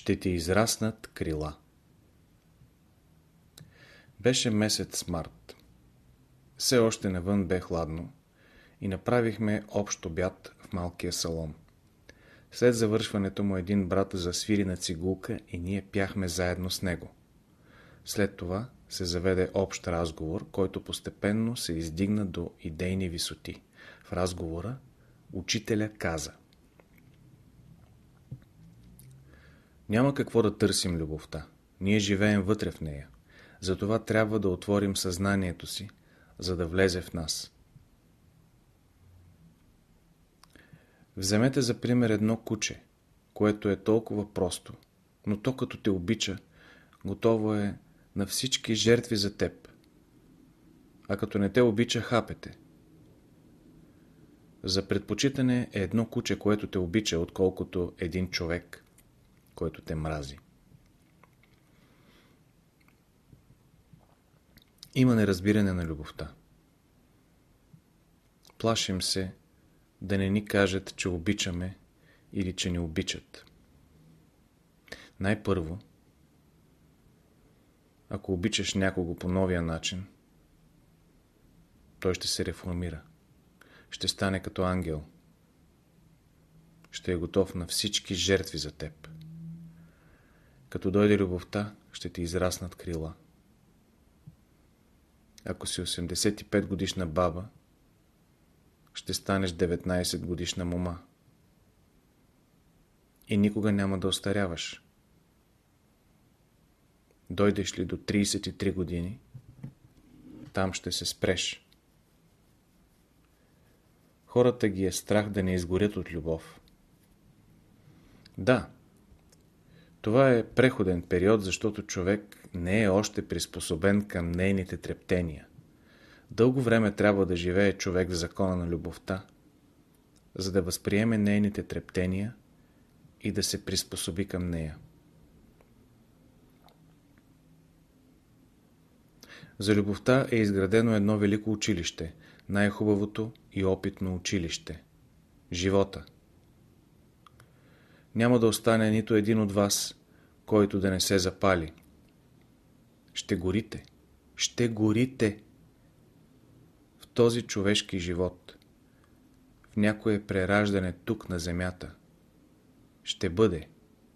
ще ти израснат крила. Беше месец март. Все още навън бе хладно и направихме общ обяд в малкия салон. След завършването му един брат засвири на цигулка и ние пяхме заедно с него. След това се заведе общ разговор, който постепенно се издигна до идейни висоти. В разговора учителя каза Няма какво да търсим любовта. Ние живеем вътре в нея. Затова трябва да отворим съзнанието си, за да влезе в нас. Вземете за пример едно куче, което е толкова просто, но то като те обича, готово е на всички жертви за теб. А като не те обича, хапете. За предпочитане е едно куче, което те обича, отколкото един човек, който те мрази. Има неразбиране на любовта. Плашим се да не ни кажат, че обичаме или че ни обичат. Най-първо, ако обичаш някого по новия начин, той ще се реформира. Ще стане като ангел. Ще е готов на всички жертви за теб. Като дойде любовта, ще ти израснат крила. Ако си 85 годишна баба, ще станеш 19 годишна мома. И никога няма да остаряваш. Дойдеш ли до 33 години, там ще се спреш. Хората ги е страх да не изгорят от любов. Да, това е преходен период, защото човек не е още приспособен към нейните трептения. Дълго време трябва да живее човек в закона на любовта, за да възприеме нейните трептения и да се приспособи към нея. За любовта е изградено едно велико училище, най-хубавото и опитно училище – живота. Няма да остане нито един от вас, който да не се запали. Ще горите. Ще горите в този човешки живот. В някое прераждане тук на земята. Ще бъде,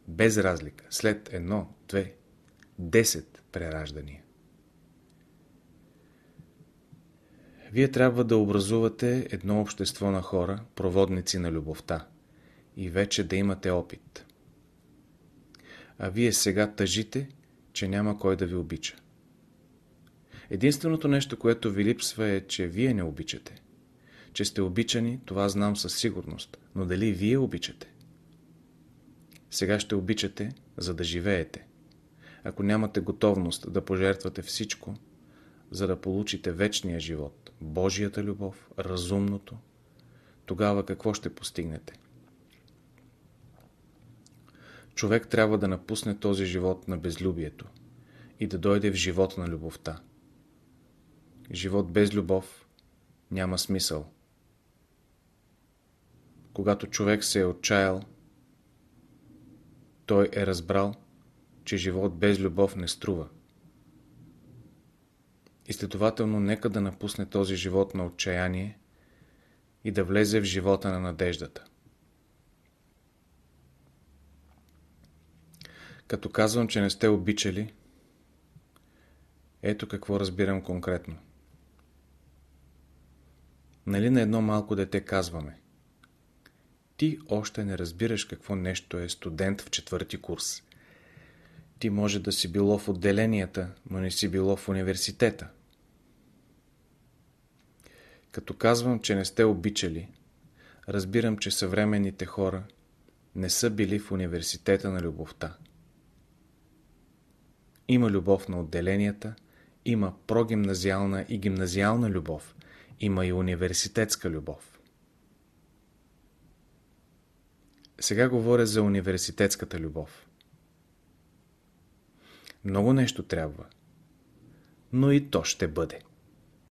без разлика, след едно, две, десет прераждания. Вие трябва да образувате едно общество на хора, проводници на любовта и вече да имате опит. А вие сега тъжите, че няма кой да ви обича. Единственото нещо, което ви липсва е, че вие не обичате. Че сте обичани, това знам със сигурност, но дали вие обичате? Сега ще обичате, за да живеете. Ако нямате готовност да пожертвате всичко, за да получите вечния живот, Божията любов, разумното, тогава какво ще постигнете? Човек трябва да напусне този живот на безлюбието и да дойде в живота на любовта. Живот без любов няма смисъл. Когато човек се е отчаял, той е разбрал, че живот без любов не струва. И следователно нека да напусне този живот на отчаяние и да влезе в живота на надеждата. Като казвам, че не сте обичали, ето какво разбирам конкретно. Нали на едно малко дете казваме? Ти още не разбираш какво нещо е студент в четвърти курс. Ти може да си било в отделенията, но не си било в университета. Като казвам, че не сте обичали, разбирам, че съвременните хора не са били в университета на любовта. Има любов на отделенията, има прогимназиална и гимназиална любов, има и университетска любов. Сега говоря за университетската любов. Много нещо трябва, но и то ще бъде.